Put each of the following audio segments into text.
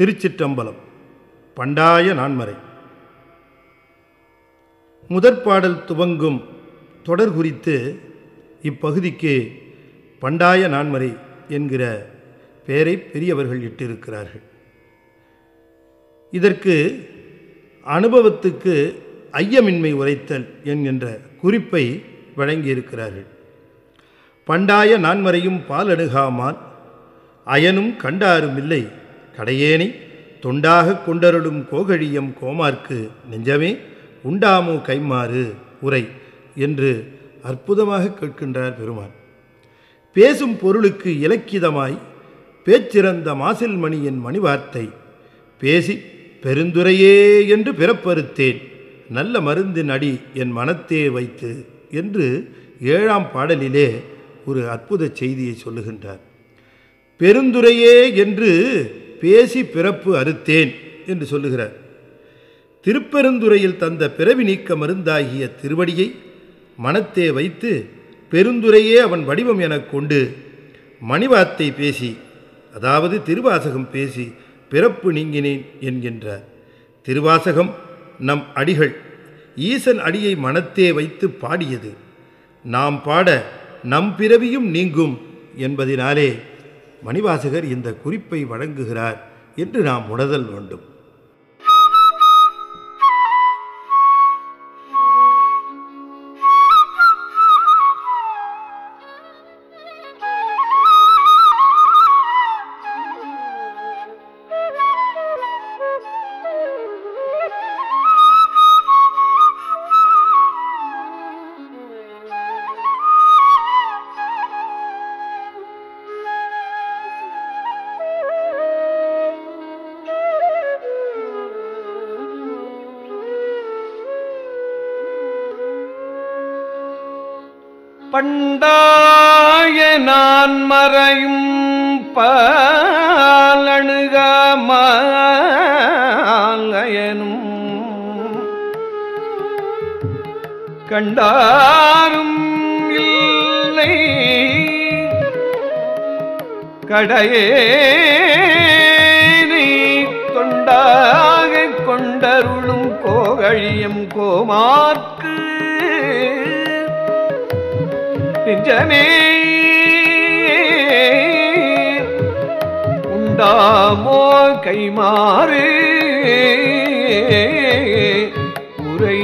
திருச்சிற்றம்பலம் பண்டாய நான்மறை. முதற்பாடல் துவங்கும் தொடர் குறித்து இப்பகுதிக்கு பண்டாய நான்மறை என்கிற பெயரை பெரியவர்கள் இட்டிருக்கிறார்கள். இதற்கு அனுபவத்துக்கு ஐயமின்மை உரைத்தல் என்கின்ற குறிப்பை வழங்கியிருக்கிறார்கள். பண்டாய நான்மறையும் பாலணுகாமால் அயனும் கண்டாரும் இல்லை கடையேனை தொண்டாக கொண்டருளும் கோகழியம் கோமார்க்கு நெஞ்சமே உண்டாமோ கைமாறு உரை என்று அற்புதமாக கேட்கின்றார் பெருமான். பேசும் பொருளுக்கு இலக்கிதமாய் பேச்சிறந்த மாசில் மணியின் மணிவார்த்தை பேசி பெருந்துரையே என்று பிறப்பறுத்தேன் நல்ல மருந்தின் அடி என் மனத்தே வைத்து என்று ஏழாம் பாடலிலே ஒரு அற்புத செய்தியை சொல்லுகின்றார். பெருந்துரையே என்று பேசி பிறப்பு அறுத்தேன் என்று சொல்லுகிறார். திருப்பெருந்துறையில் தந்த பிறவி நீக்க மருந்தாகிய திருவடியை மனத்தே வைத்து பெருந்துரையே அவன் வடிவம் எனக் கொண்டு மணிவாத்தை பேசி அதாவது திருவாசகம் பேசி பிறப்பு நீங்கினேன் என்கின்றார். திருவாசகம் நம் அடிகள் ஈசன் அடியை மனத்தே வைத்து பாடியது. நாம் பாட நம் பிறவியும் நீங்கும் என்பதினாலே மணிவாசகர் இந்த குறிப்பை வழங்குகிறார் என்று நாம் உணர்தல் வேண்டும். பண்டாய நான் மறையும் பாலணுகமாலயனும் கண்டாரும் இல்லை. கடையே தொண்டாக கொண்டருளும் கோகழியம் கோமார்க்கு நெஞ்சமே உண்டாமோ கைமாறு. உரை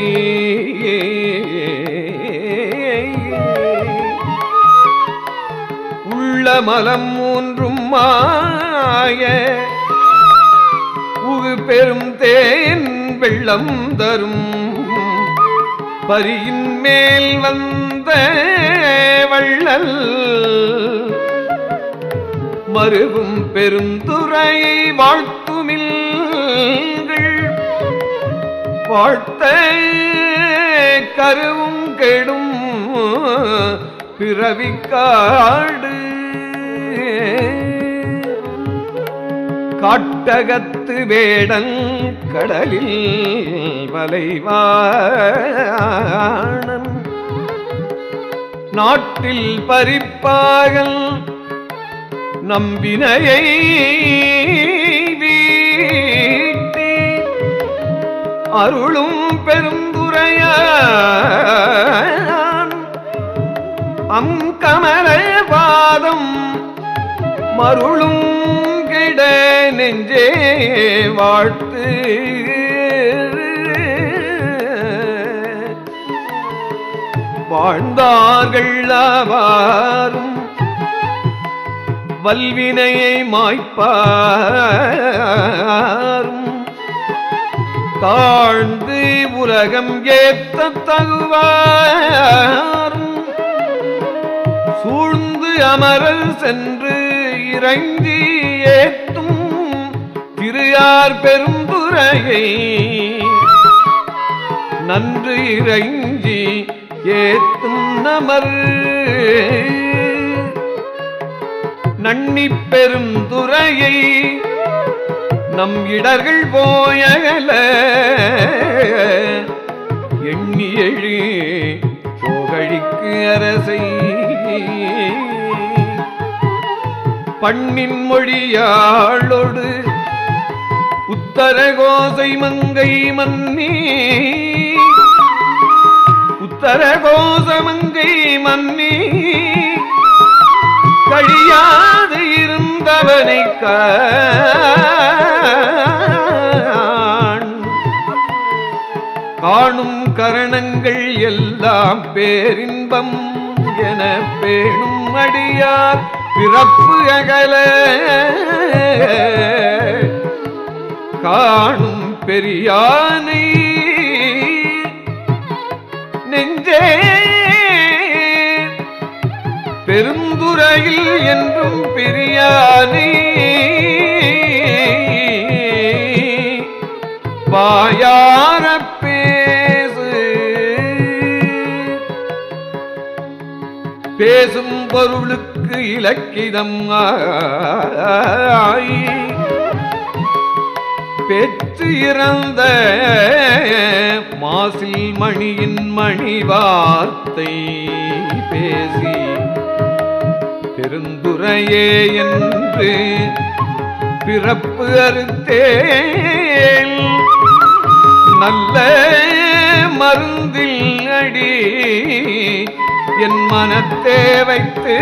உள்ள மலம் மூன்றும் மாய. உகு பெரும் தேன் வெள்ளம் தரும். பரியின் மேல் வந்த வள்ளல் மருவும் பெருந்துரையை வாழ்த்துமில்கள். வாழ்த்த கருவும் கெடும் பிறவிக்காடு. காட்டகத்து வேடல் கடலில் வலைவாணன் நாட்டில் பறிப்பாகல் நம்பினையை வீட்டே அருளும் பெருந்துரையான். அங்கமல பாதம் மருளும் கிட நெஞ்சே வாழ்த்து. வாழ்ந்தார்கள் அவாரும் வல்வினையை மாய்ப்பாரும். தாழ்ந்து உலகம் ஏத்த தகுவாரும். சூழ்ந்து அமரல் சென்று இறங்கி ஏத்தும் திருயார் பெரும்புரையை நன்று இறங்கி ஏத்தும் நமர். நன்னி பெருந்துரையை நம் இடர்கள் போயகல. எண்ணி எழு போகழிக்கு அரசை. பண்ணின் மொழியாளோடு உத்தரகோசை மங்கை மன்னி. உத்தர கோசமங்கை மன்னி கழியாது இருந்தவனை காண். காணும் கரணங்கள் எல்லாம் பேரின்பம் என பேணும் அடியார் பிறப்பு அகல. காணும் பெரியானை நெஞ்சே பெருந்துறையில் என்றும் பிரியானை வாயார பேசு பேசும் பொருளுக்கு இலக்கிதம் ஆயி பெற்று இறந்த மாசில் மணியின் மணி வார்த்தை பேசி பெருந்துரையே என்று பிறப்பு அறுத்தேல் நல்ல மருந்தில் அடி என் மனத்தே வைத்து